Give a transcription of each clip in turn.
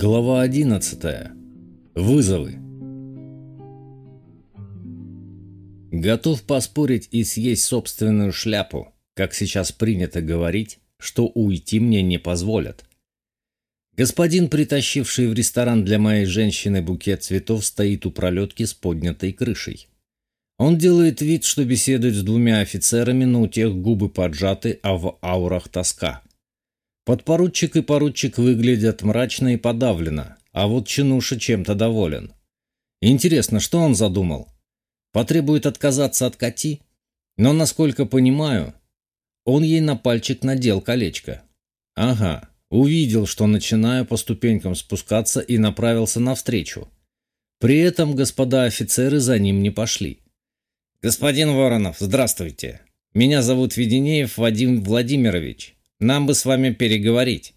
Глава 11. Вызовы. Готов поспорить и съесть собственную шляпу, как сейчас принято говорить, что уйти мне не позволят. Господин, притащивший в ресторан для моей женщины букет цветов, стоит у пролетки с поднятой крышей. Он делает вид, что беседует с двумя офицерами, но у тех губы поджаты, а в аурах тоска. Подпоручик и поручик выглядят мрачно и подавленно, а вот Чинуша чем-то доволен. Интересно, что он задумал? Потребует отказаться от Кати? Но, насколько понимаю, он ей на пальчик надел колечко. Ага, увидел, что начинаю по ступенькам спускаться и направился навстречу. При этом господа офицеры за ним не пошли. «Господин Воронов, здравствуйте. Меня зовут Веденеев Вадим Владимирович. Нам бы с вами переговорить.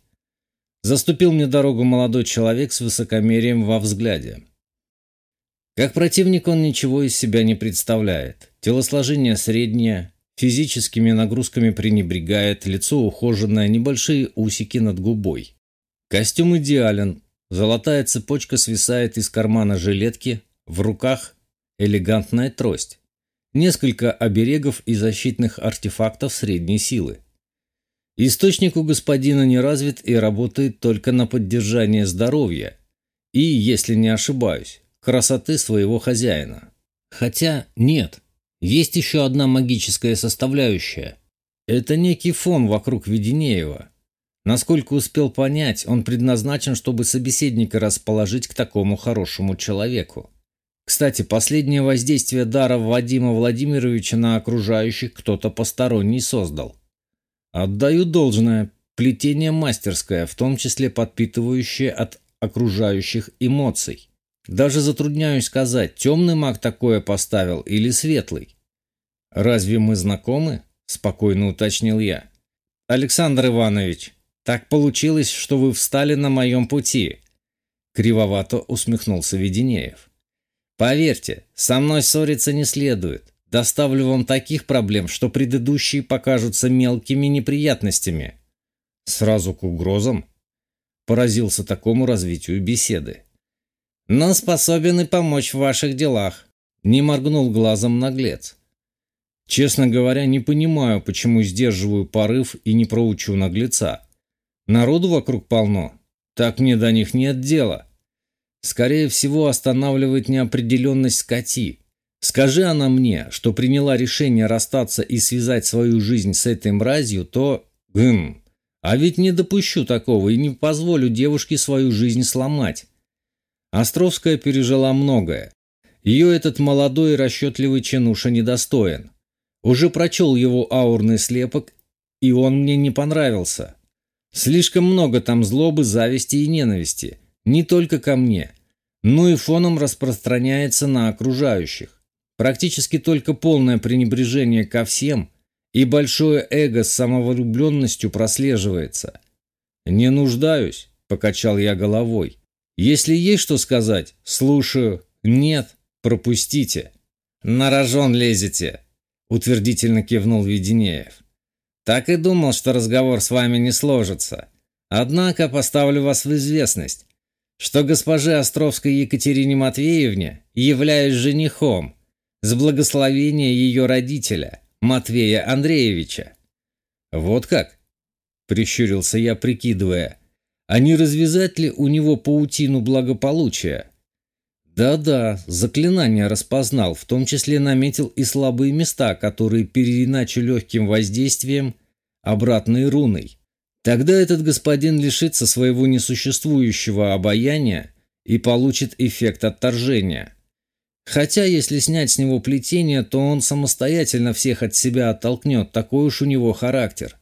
Заступил мне дорогу молодой человек с высокомерием во взгляде. Как противник он ничего из себя не представляет. Телосложение среднее, физическими нагрузками пренебрегает, лицо ухоженное, небольшие усики над губой. Костюм идеален, золотая цепочка свисает из кармана жилетки, в руках элегантная трость. Несколько оберегов и защитных артефактов средней силы. Источник у господина не развит и работает только на поддержание здоровья и, если не ошибаюсь, красоты своего хозяина. Хотя нет, есть еще одна магическая составляющая. Это некий фон вокруг Веденеева. Насколько успел понять, он предназначен, чтобы собеседника расположить к такому хорошему человеку. Кстати, последнее воздействие дара Вадима Владимировича на окружающих кто-то посторонний создал. Отдаю должное. Плетение мастерское, в том числе подпитывающее от окружающих эмоций. Даже затрудняюсь сказать, темный маг такое поставил или светлый. «Разве мы знакомы?» – спокойно уточнил я. «Александр Иванович, так получилось, что вы встали на моем пути», – кривовато усмехнулся Веденеев. «Поверьте, со мной ссориться не следует. Доставлю вам таких проблем, что предыдущие покажутся мелкими неприятностями. Сразу к угрозам? Поразился такому развитию беседы. Но способен и помочь в ваших делах. Не моргнул глазом наглец. Честно говоря, не понимаю, почему сдерживаю порыв и не проучу наглеца. Народу вокруг полно. Так мне до них нет дела. Скорее всего, останавливает неопределенность скоти. Скажи она мне, что приняла решение расстаться и связать свою жизнь с этой мразью, то... Гм. А ведь не допущу такого и не позволю девушке свою жизнь сломать. Островская пережила многое. Ее этот молодой и расчетливый чинуша недостоин. Уже прочел его аурный слепок, и он мне не понравился. Слишком много там злобы, зависти и ненависти. Не только ко мне, но и фоном распространяется на окружающих. Практически только полное пренебрежение ко всем и большое эго с самовлюбленностью прослеживается. «Не нуждаюсь», – покачал я головой. «Если есть что сказать, слушаю. Нет, пропустите». «На рожон лезете», – утвердительно кивнул Веденеев. «Так и думал, что разговор с вами не сложится. Однако поставлю вас в известность, что госпоже Островской Екатерине Матвеевне являюсь женихом, с благословения ее родителя, Матвея Андреевича. «Вот как?» – прищурился я, прикидывая. «А не развязать ли у него паутину благополучия?» «Да-да, заклинание распознал, в том числе наметил и слабые места, которые переиначу легким воздействием обратной руной. Тогда этот господин лишится своего несуществующего обаяния и получит эффект отторжения». Хотя, если снять с него плетение, то он самостоятельно всех от себя оттолкнет, такой уж у него характер.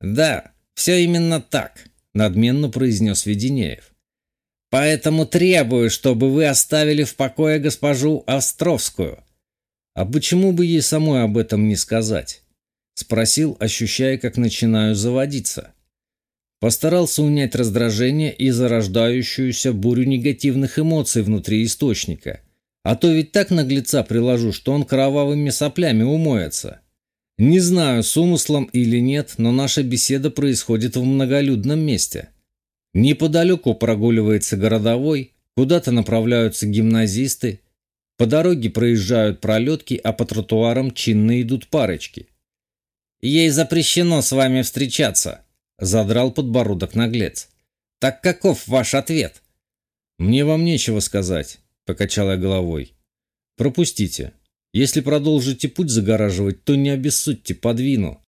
«Да, все именно так», — надменно произнес Веденеев. «Поэтому требую, чтобы вы оставили в покое госпожу Островскую». «А почему бы ей самой об этом не сказать?» — спросил, ощущая, как начинаю заводиться. Постарался унять раздражение и зарождающуюся бурю негативных эмоций внутри источника — а то ведь так наглеца приложу, что он кровавыми соплями умоется. Не знаю, с умыслом или нет, но наша беседа происходит в многолюдном месте. Неподалеку прогуливается городовой, куда-то направляются гимназисты, по дороге проезжают пролетки, а по тротуарам чинно идут парочки. «Ей запрещено с вами встречаться», — задрал подбородок наглец. «Так каков ваш ответ?» «Мне вам нечего сказать», — покачал я головой. «Пропустите. Если продолжите путь загораживать, то не обессудьте, подвину».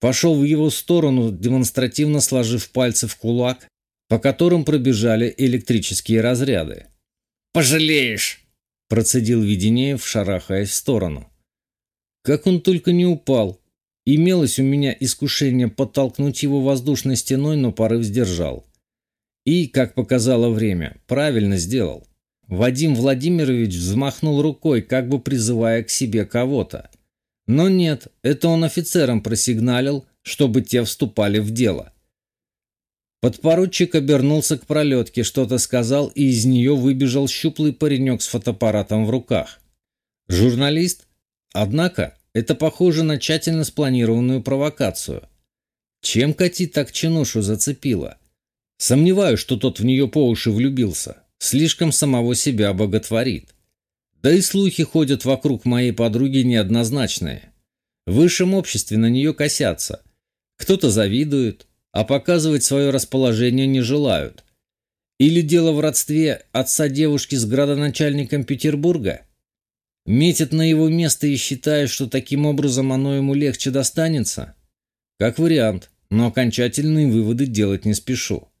Пошел в его сторону, демонстративно сложив пальцы в кулак, по которым пробежали электрические разряды. «Пожалеешь!» – процедил Веденеев, шарахаясь в сторону. Как он только не упал. Имелось у меня искушение подтолкнуть его воздушной стеной, но порыв сдержал. И, как показало время, правильно сделал. Вадим Владимирович взмахнул рукой, как бы призывая к себе кого-то. Но нет, это он офицерам просигналил, чтобы те вступали в дело. Подпоручик обернулся к пролетке, что-то сказал, и из нее выбежал щуплый паренек с фотоаппаратом в руках. Журналист? Однако, это похоже на тщательно спланированную провокацию. Чем Кати так чинушу зацепила? Сомневаюсь, что тот в нее по уши влюбился. Слишком самого себя боготворит. Да и слухи ходят вокруг моей подруги неоднозначные. В высшем обществе на нее косятся. Кто-то завидует, а показывать свое расположение не желают. Или дело в родстве отца девушки с градоначальником Петербурга? Метит на его место и считает, что таким образом оно ему легче достанется? Как вариант, но окончательные выводы делать не спешу.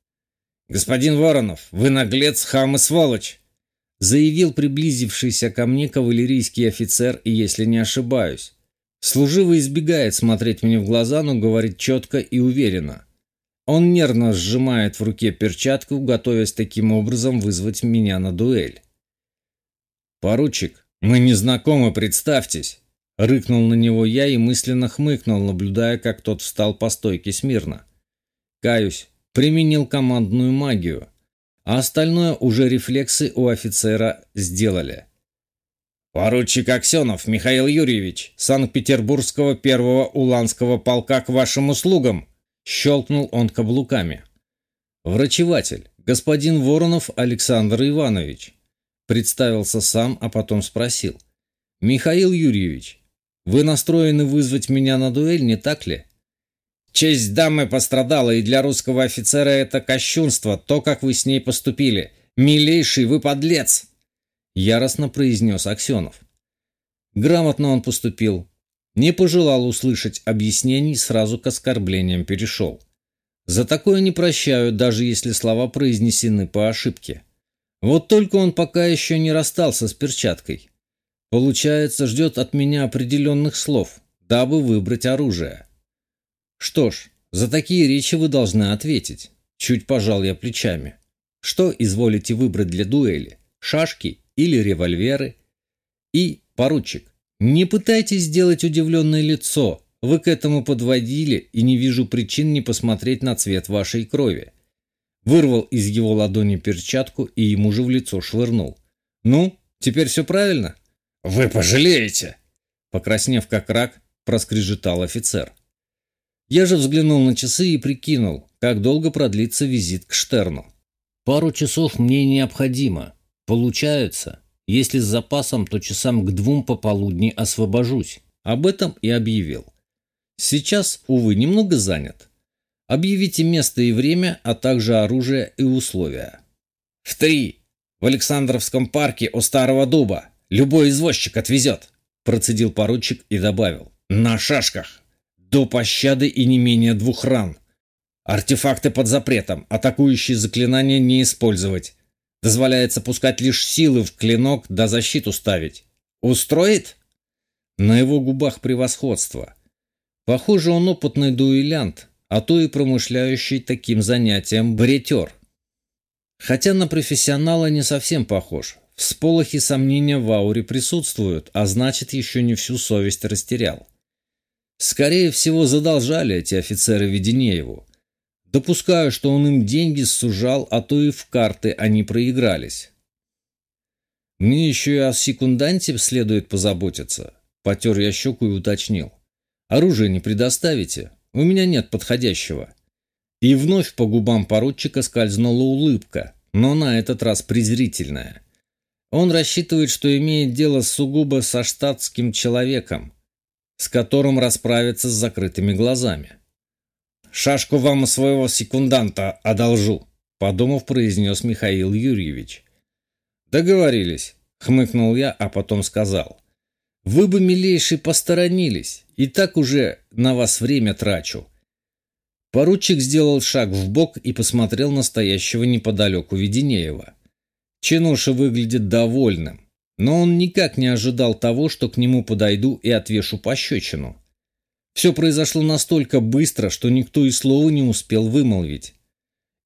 «Господин Воронов, вы наглец, хам и сволочь!» заявил приблизившийся ко мне кавалерийский офицер, и если не ошибаюсь. Служивый избегает смотреть мне в глаза, но говорит четко и уверенно. Он нервно сжимает в руке перчатку, готовясь таким образом вызвать меня на дуэль. «Поручик, мы не знакомы, представьтесь!» Рыкнул на него я и мысленно хмыкнул, наблюдая, как тот встал по стойке смирно. Каюсь, применил командную магию, а остальное уже рефлексы у офицера сделали. «Поручик Аксенов Михаил Юрьевич, Санкт-Петербургского первого Уланского полка к вашим услугам!» Щелкнул он каблуками. «Врачеватель, господин Воронов Александр Иванович», представился сам, а потом спросил. «Михаил Юрьевич, вы настроены вызвать меня на дуэль, не так ли?» Честь дамы пострадала, и для русского офицера это кощунство, то, как вы с ней поступили. Милейший, вы подлец!» Яростно произнес Аксенов. Грамотно он поступил. Не пожелал услышать объяснений, сразу к оскорблениям перешел. За такое не прощают, даже если слова произнесены по ошибке. Вот только он пока еще не расстался с перчаткой. Получается, ждет от меня определенных слов, дабы выбрать оружие. Что ж, за такие речи вы должны ответить. Чуть пожал я плечами. Что изволите выбрать для дуэли? Шашки или револьверы? И, поручик, не пытайтесь сделать удивленное лицо. Вы к этому подводили, и не вижу причин не посмотреть на цвет вашей крови. Вырвал из его ладони перчатку и ему же в лицо швырнул. «Ну, теперь все правильно?» «Вы пожалеете!» Покраснев как рак, проскрежетал офицер. Я же взглянул на часы и прикинул, как долго продлится визит к Штерну. Пару часов мне необходимо. Получается, если с запасом, то часам к двум пополудни освобожусь. Об этом и объявил. Сейчас, увы, немного занят. Объявите место и время, а также оружие и условия. В три. В Александровском парке у Старого Дуба. Любой извозчик отвезет. Процедил поручик и добавил. На шашках до пощады и не менее двух ран. Артефакты под запретом, атакующие заклинания не использовать. Дозволяется пускать лишь силы в клинок да защиту ставить. Устроит? На его губах превосходство. Похоже, он опытный дуэлянт, а то и промышляющий таким занятием бретер. Хотя на профессионала не совсем похож. Всполохи сомнения в ауре присутствуют, а значит, еще не всю совесть растерял. Скорее всего, задолжали эти офицеры Веденееву. Допускаю, что он им деньги сужал, а то и в карты они проигрались. Мне еще и о секунданте следует позаботиться. Потер я щеку и уточнил. Оружие не предоставите? У меня нет подходящего. И вновь по губам поручика скользнула улыбка, но на этот раз презрительная. Он рассчитывает, что имеет дело сугубо со штатским человеком, с которым расправится с закрытыми глазами. «Шашку вам своего секунданта одолжу», — подумав, произнес Михаил Юрьевич. «Договорились», — хмыкнул я, а потом сказал. «Вы бы, милейший, посторонились, и так уже на вас время трачу». Поручик сделал шаг в бок и посмотрел на стоящего неподалеку Веденеева. Чинуша выглядит довольным, но он никак не ожидал того, что к нему подойду и отвешу пощечину. Все произошло настолько быстро, что никто и слова не успел вымолвить.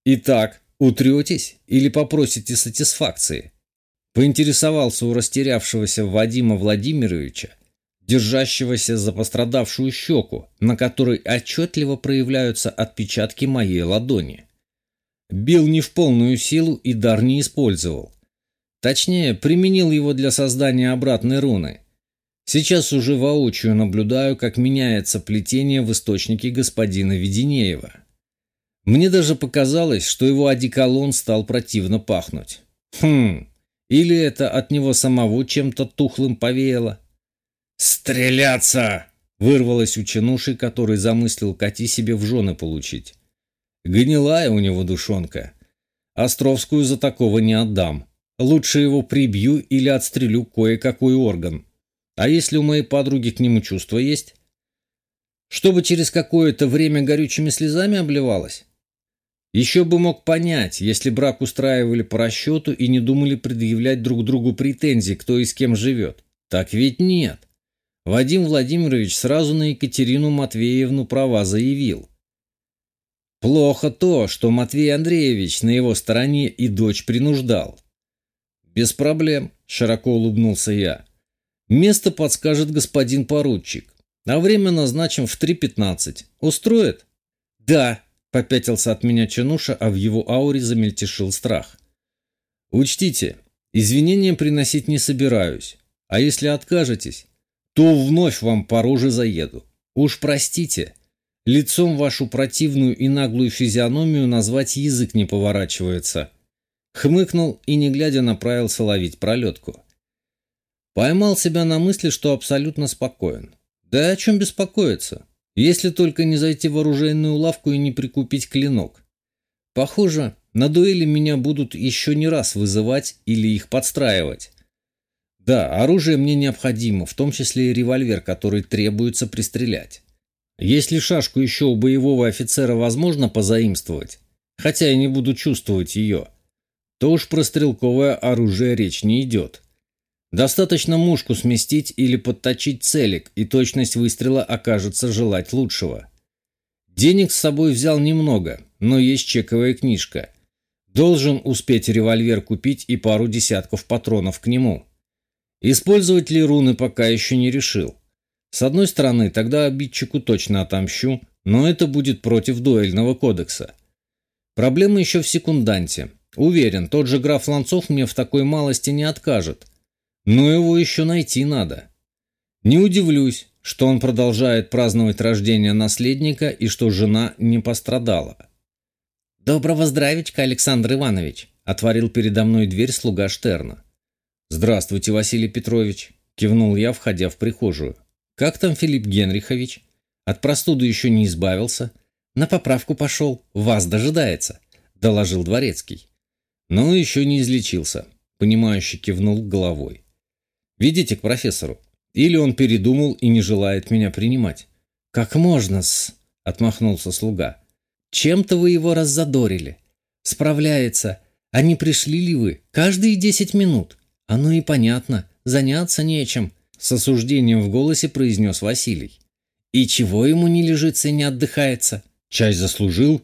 «Итак, утретесь или попросите сатисфакции?» Поинтересовался у растерявшегося Вадима Владимировича, держащегося за пострадавшую щеку, на которой отчетливо проявляются отпечатки моей ладони. Бил не в полную силу и дар не использовал. Точнее, применил его для создания обратной руны – Сейчас уже воочию наблюдаю, как меняется плетение в источнике господина Веденеева. Мне даже показалось, что его одеколон стал противно пахнуть. Хм, или это от него самого чем-то тухлым повеяло? «Стреляться!» — вырвалось у чинуши, который замыслил коти себе в жены получить. Гнилая у него душонка. Островскую за такого не отдам. Лучше его прибью или отстрелю кое-какой орган. А если у моей подруги к нему чувства есть? Чтобы через какое-то время горючими слезами обливалась? Еще бы мог понять, если брак устраивали по расчету и не думали предъявлять друг другу претензии, кто и с кем живет. Так ведь нет. Вадим Владимирович сразу на Екатерину Матвеевну права заявил. Плохо то, что Матвей Андреевич на его стороне и дочь принуждал. «Без проблем», — широко улыбнулся я. Место подскажет господин поручик. А время назначим в 3.15. Устроит? Да, попятился от меня Чануша, а в его ауре замельтешил страх. Учтите, извинения приносить не собираюсь. А если откажетесь, то вновь вам по роже заеду. Уж простите, лицом вашу противную и наглую физиономию назвать язык не поворачивается. Хмыкнул и, не глядя, направился ловить пролетку. Поймал себя на мысли, что абсолютно спокоен. Да о чем беспокоиться, если только не зайти в оружейную лавку и не прикупить клинок. Похоже, на дуэли меня будут еще не раз вызывать или их подстраивать. Да, оружие мне необходимо, в том числе и револьвер, который требуется пристрелять. Если шашку еще у боевого офицера возможно позаимствовать, хотя я не буду чувствовать ее, то уж про стрелковое оружие речь не идет. Достаточно мушку сместить или подточить целик, и точность выстрела окажется желать лучшего. Денег с собой взял немного, но есть чековая книжка. Должен успеть револьвер купить и пару десятков патронов к нему. Использовать ли руны пока еще не решил. С одной стороны, тогда обидчику точно отомщу, но это будет против дуэльного кодекса. Проблема еще в секунданте. Уверен, тот же граф Ланцов мне в такой малости не откажет – но его еще найти надо. Не удивлюсь, что он продолжает праздновать рождение наследника и что жена не пострадала. «Доброго здравичка, Александр Иванович!» — отворил передо мной дверь слуга Штерна. «Здравствуйте, Василий Петрович!» — кивнул я, входя в прихожую. «Как там Филипп Генрихович? От простуды еще не избавился?» «На поправку пошел. Вас дожидается», — доложил Дворецкий. «Но еще не излечился», — понимающе кивнул головой. Ведите к профессору. Или он передумал и не желает меня принимать. Как можно-с? Отмахнулся слуга. Чем-то вы его раззадорили. Справляется. А не пришли ли вы? Каждые десять минут. Оно и понятно. Заняться нечем. С осуждением в голосе произнес Василий. И чего ему не лежится и не отдыхается? Часть заслужил?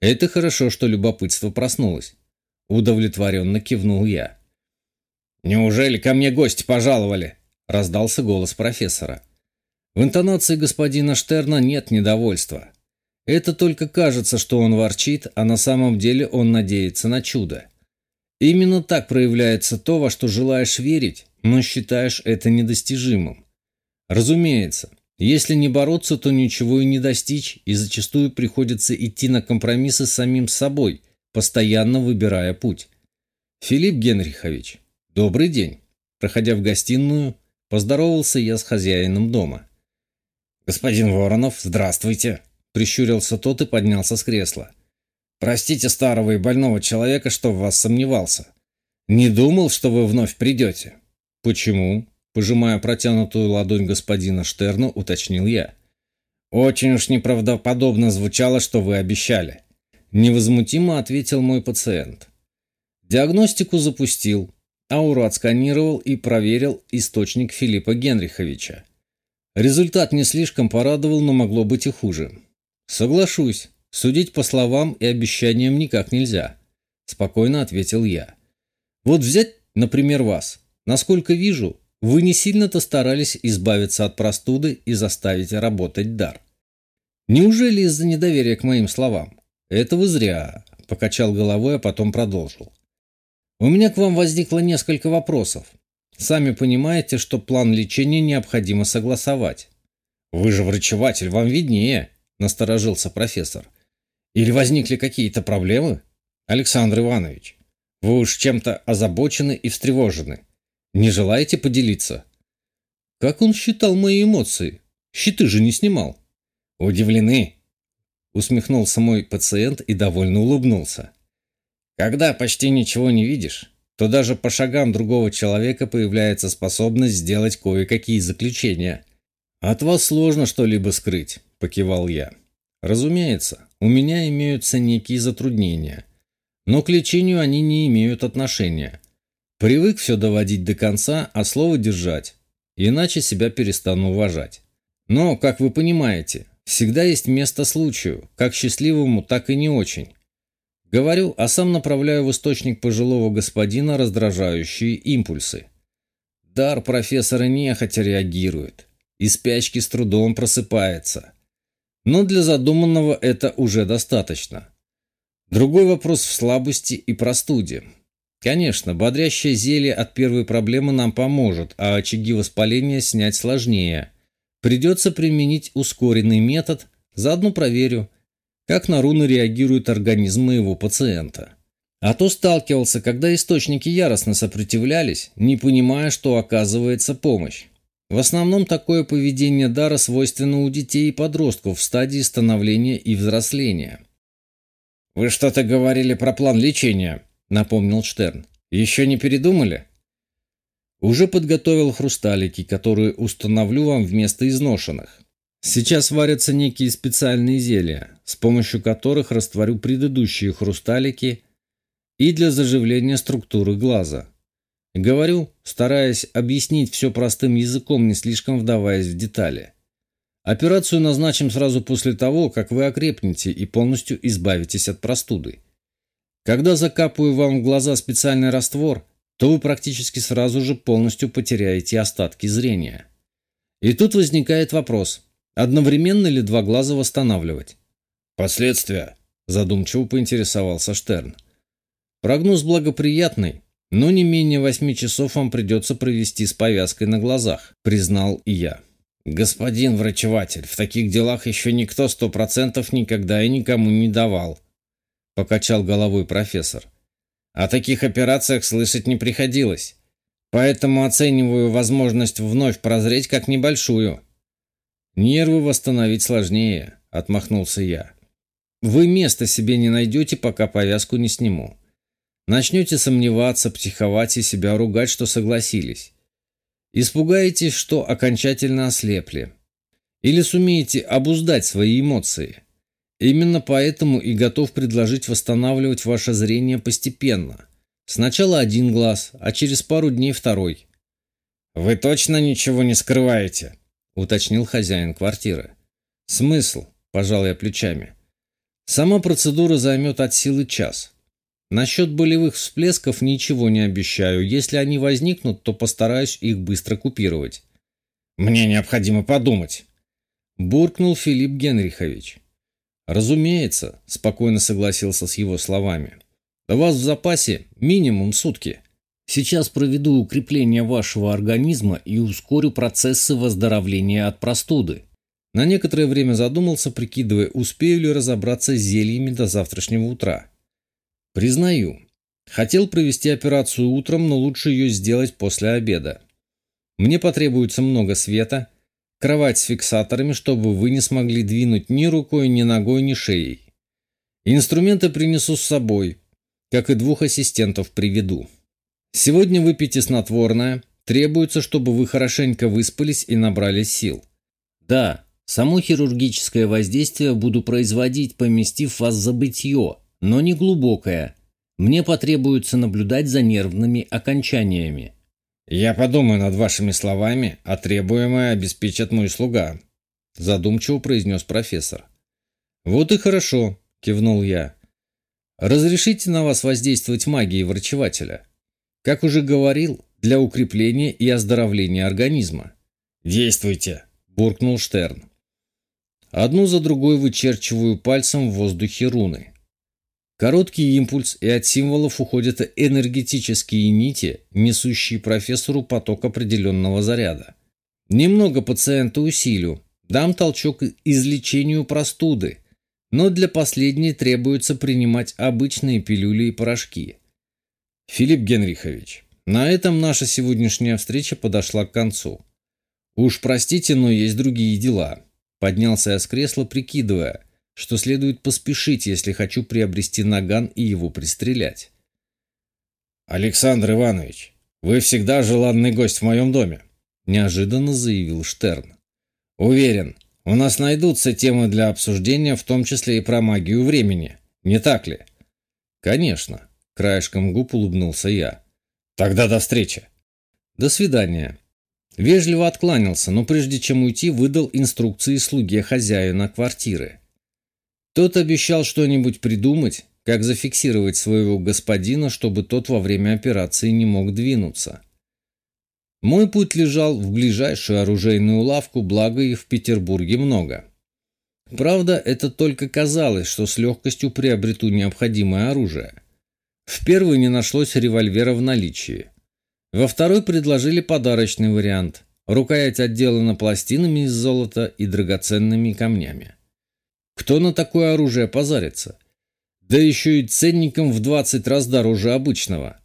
Это хорошо, что любопытство проснулось. Удовлетворенно кивнул я. «Неужели ко мне гости пожаловали?» – раздался голос профессора. В интонации господина Штерна нет недовольства. Это только кажется, что он ворчит, а на самом деле он надеется на чудо. Именно так проявляется то, во что желаешь верить, но считаешь это недостижимым. Разумеется, Если не бороться, то ничего и не достичь, и зачастую приходится идти на компромиссы с самим собой, постоянно выбирая путь. Филипп Генрихович, добрый день. Проходя в гостиную, поздоровался я с хозяином дома. Господин Воронов, здравствуйте. Прищурился тот и поднялся с кресла. Простите старого и больного человека, что в вас сомневался. Не думал, что вы вновь придете. Почему? Пожимая протянутую ладонь господина Штерну, уточнил я. Очень уж неправдоподобно звучало, что вы обещали. Невозмутимо ответил мой пациент. Диагностику запустил, ауру отсканировал и проверил источник Филиппа Генриховича. Результат не слишком порадовал, но могло быть и хуже. Соглашусь, судить по словам и обещаниям никак нельзя, спокойно ответил я. Вот взять, например, вас. Насколько вижу, вы не сильно-то старались избавиться от простуды и заставить работать дар. Неужели из-за недоверия к моим словам? Это вы зря, покачал головой, а потом продолжил. У меня к вам возникло несколько вопросов. Сами понимаете, что план лечения необходимо согласовать. Вы же врачеватель, вам виднее, насторожился профессор. Или возникли какие-то проблемы? Александр Иванович, вы уж чем-то озабочены и встревожены. Не желаете поделиться? Как он считал мои эмоции? Щиты же не снимал. Удивлены? Усмехнулся мой пациент и довольно улыбнулся. Когда почти ничего не видишь, то даже по шагам другого человека появляется способность сделать кое-какие заключения. От вас сложно что-либо скрыть, покивал я. Разумеется, у меня имеются некие затруднения, но к лечению они не имеют отношения. Привык все доводить до конца, а слово держать, иначе себя перестану уважать. Но, как вы понимаете, всегда есть место случаю, как счастливому, так и не очень. Говорю, а сам направляю в источник пожилого господина раздражающие импульсы. Дар профессора нехотя реагирует, и спячки с трудом просыпается. Но для задуманного это уже достаточно. Другой вопрос в слабости и простуде. Конечно, бодрящее зелье от первой проблемы нам поможет, а очаги воспаления снять сложнее. Придется применить ускоренный метод, заодно проверю, как на руны реагирует организм моего пациента. А то сталкивался, когда источники яростно сопротивлялись, не понимая, что оказывается помощь. В основном такое поведение дара свойственно у детей и подростков в стадии становления и взросления. «Вы что-то говорили про план лечения», напомнил Штерн. «Еще не передумали?» «Уже подготовил хрусталики, которые установлю вам вместо изношенных. Сейчас варятся некие специальные зелья, с помощью которых растворю предыдущие хрусталики и для заживления структуры глаза. Говорю, стараясь объяснить все простым языком, не слишком вдаваясь в детали. Операцию назначим сразу после того, как вы окрепнете и полностью избавитесь от простуды. Когда закапываю вам в глаза специальный раствор, то вы практически сразу же полностью потеряете остатки зрения. И тут возникает вопрос, одновременно ли два глаза восстанавливать? Последствия? Задумчиво поинтересовался Штерн. Прогноз благоприятный, но не менее восьми часов вам придется провести с повязкой на глазах, признал и я. Господин врачеватель, в таких делах еще никто сто процентов никогда и никому не давал, — покачал головой профессор. «О таких операциях слышать не приходилось, поэтому оцениваю возможность вновь прозреть как небольшую». «Нервы восстановить сложнее», — отмахнулся я. «Вы места себе не найдете, пока повязку не сниму. Начнете сомневаться, психовать и себя ругать, что согласились. Испугаетесь, что окончательно ослепли. Или сумеете обуздать свои эмоции. Именно поэтому и готов предложить восстанавливать ваше зрение постепенно. Сначала один глаз, а через пару дней второй. «Вы точно ничего не скрываете?» – уточнил хозяин квартиры. «Смысл?» – пожал я плечами. «Сама процедура займет от силы час. Насчет болевых всплесков ничего не обещаю. Если они возникнут, то постараюсь их быстро купировать». «Мне необходимо подумать», – буркнул Филипп Генрихович. «Разумеется», – спокойно согласился с его словами. «У вас в запасе минимум сутки. Сейчас проведу укрепление вашего организма и ускорю процессы выздоровления от простуды. На некоторое время задумался, прикидывая, успею ли разобраться с зельями до завтрашнего утра. Признаю, хотел провести операцию утром, но лучше ее сделать после обеда. Мне потребуется много света, кровать с фиксаторами, чтобы вы не смогли двинуть ни рукой, ни ногой, ни шеей. Инструменты принесу с собой, как и двух ассистентов приведу. Сегодня выпейте снотворное. Требуется, чтобы вы хорошенько выспались и набрались сил. Да, само хирургическое воздействие буду производить, поместив вас в забытье, но не глубокое. Мне потребуется наблюдать за нервными окончаниями. Я подумаю над вашими словами, а требуемое обеспечит мой слуга, задумчиво произнес профессор. Вот и хорошо, кивнул я. Разрешите на вас воздействовать магией врачевателя. Как уже говорил, для укрепления и оздоровления организма. «Действуйте!» – буркнул Штерн. Одну за другой вычерчиваю пальцем в воздухе руны. Короткий импульс, и от символов уходят энергетические нити, несущие профессору поток определенного заряда. Немного пациента усилю, дам толчок излечению простуды, но для последней требуется принимать обычные пилюли и порошки. Филипп Генрихович, на этом наша сегодняшняя встреча подошла к концу. Уж простите, но есть другие дела. Поднялся я с кресла, прикидывая, что следует поспешить, если хочу приобрести наган и его пристрелять. Александр Иванович, вы всегда желанный гость в моем доме, неожиданно заявил Штерн. Уверен, у нас найдутся темы для обсуждения, в том числе и про магию времени, не так ли? Конечно. Краешком губ улыбнулся я. Тогда до встречи. До свидания. Вежливо откланялся, но прежде чем уйти, выдал инструкции слуге хозяина квартиры. Тот обещал что-нибудь придумать, как зафиксировать своего господина, чтобы тот во время операции не мог двинуться. Мой путь лежал в ближайшую оружейную лавку, благо их в Петербурге много. Правда, это только казалось, что с легкостью приобрету необходимое оружие. В первой не нашлось револьвера в наличии. Во второй предложили подарочный вариант. Рукоять отделана пластинами из золота и драгоценными камнями. Кто на такое оружие позарится? Да еще и ценником в 20 раз дороже обычного.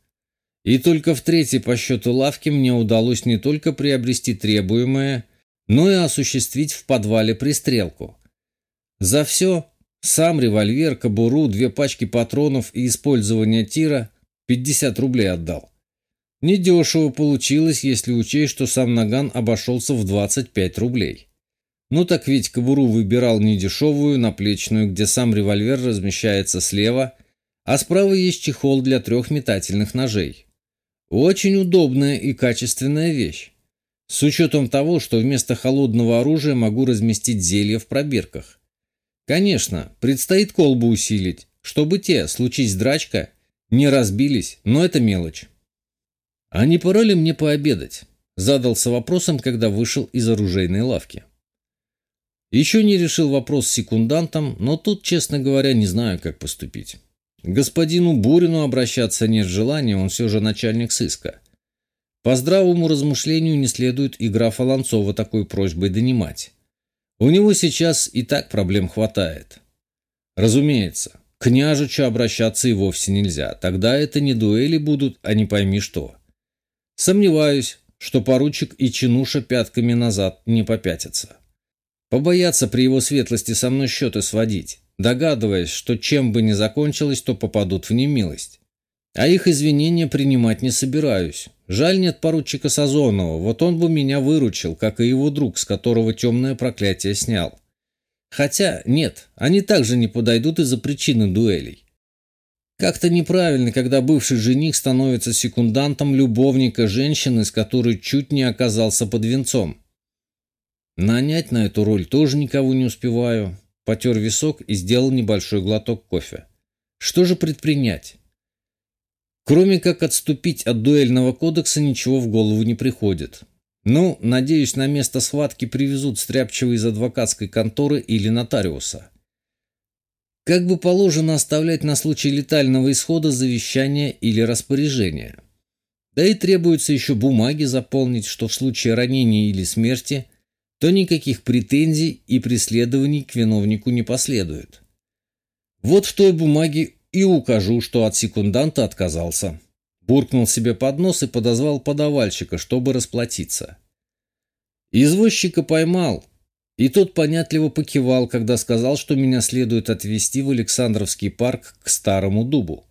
И только в третьей по счету лавки мне удалось не только приобрести требуемое, но и осуществить в подвале пристрелку. За все сам револьвер, кобуру, две пачки патронов и использование тира 50 рублей отдал. Недешево получилось, если учесть, что сам наган обошелся в 25 рублей. Ну так ведь кобуру выбирал не дешевую, наплечную, где сам револьвер размещается слева, а справа есть чехол для трех метательных ножей. Очень удобная и качественная вещь. С учетом того, что вместо холодного оружия могу разместить зелье в пробирках. Конечно, предстоит колбу усилить, чтобы те, случись драчка, не разбились, но это мелочь. А не пора ли мне пообедать? Задался вопросом, когда вышел из оружейной лавки. Еще не решил вопрос с секундантом, но тут, честно говоря, не знаю, как поступить. господину Бурину обращаться нет желания, он все же начальник сыска. По здравому размышлению не следует и графа Ланцова такой просьбой донимать. У него сейчас и так проблем хватает. Разумеется, к княжичу обращаться и вовсе нельзя. Тогда это не дуэли будут, а не пойми что. Сомневаюсь, что поручик и чинуша пятками назад не попятятся. Побояться при его светлости со мной счеты сводить, догадываясь, что чем бы ни закончилось, то попадут в немилость. А их извинения принимать не собираюсь. Жаль нет поручика Сазонова, вот он бы меня выручил, как и его друг, с которого темное проклятие снял. Хотя, нет, они также не подойдут из-за причины дуэлей. Как-то неправильно, когда бывший жених становится секундантом любовника женщины, с которой чуть не оказался под венцом. Нанять на эту роль тоже никого не успеваю. Потер висок и сделал небольшой глоток кофе. Что же предпринять? Кроме как отступить от дуэльного кодекса, ничего в голову не приходит. Ну, надеюсь, на место схватки привезут стряпчивый из адвокатской конторы или нотариуса. Как бы положено оставлять на случай летального исхода завещание или распоряжение. Да и требуется еще бумаги заполнить, что в случае ранения или смерти, то никаких претензий и преследований к виновнику не последует. Вот в той бумаге и укажу, что от секунданта отказался. Буркнул себе под нос и подозвал подавальщика, чтобы расплатиться. Извозчика поймал, и тот понятливо покивал, когда сказал, что меня следует отвезти в Александровский парк к Старому Дубу.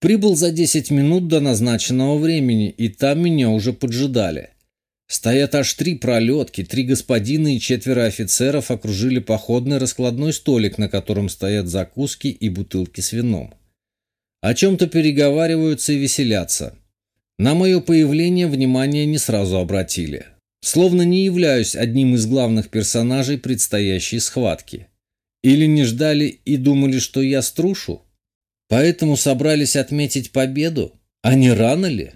Прибыл за 10 минут до назначенного времени, и там меня уже поджидали. Стоят аж три пролетки, три господина и четверо офицеров окружили походный раскладной столик, на котором стоят закуски и бутылки с вином. О чем-то переговариваются и веселятся. На мое появление внимание не сразу обратили. Словно не являюсь одним из главных персонажей предстоящей схватки. Или не ждали и думали, что я струшу? Поэтому собрались отметить победу? А не рано ли?